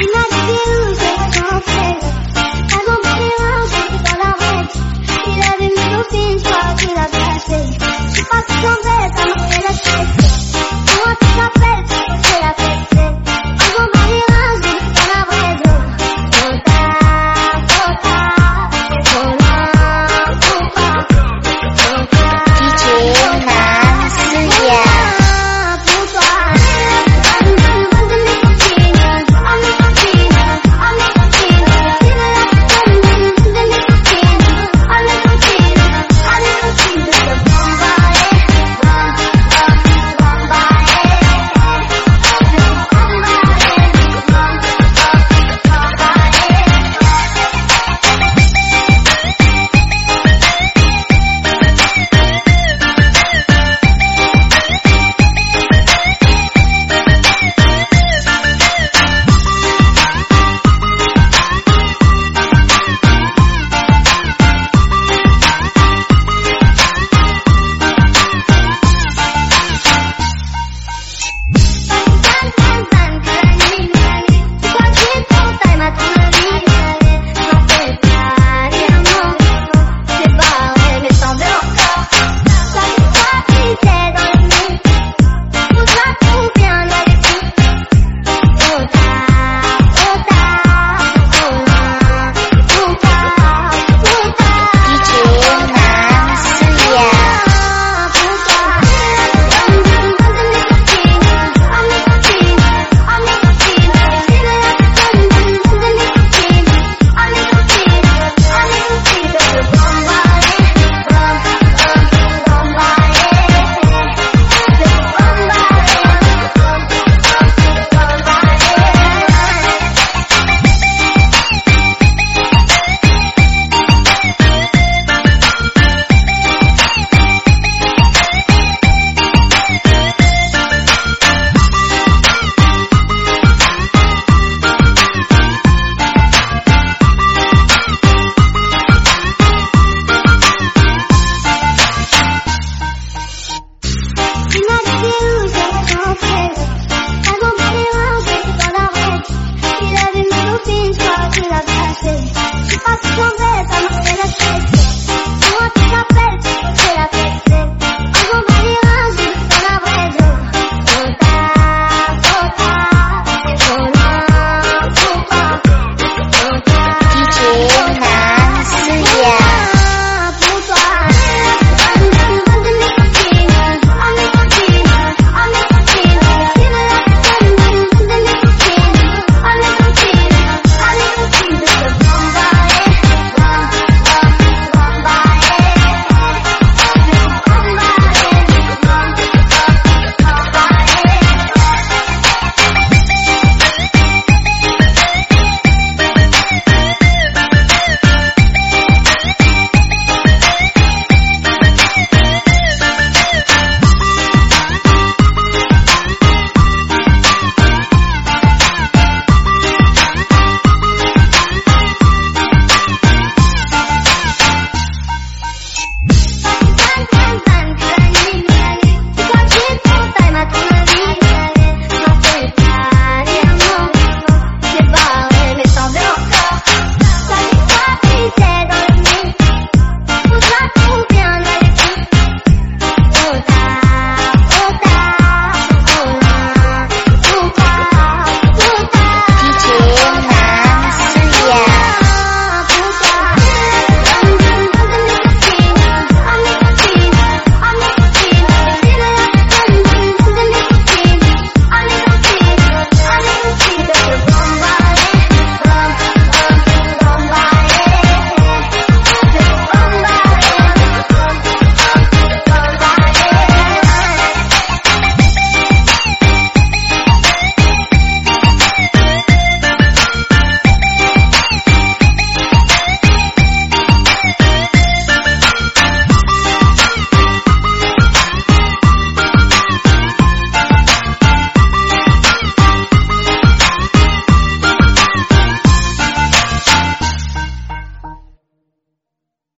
Je I'm être à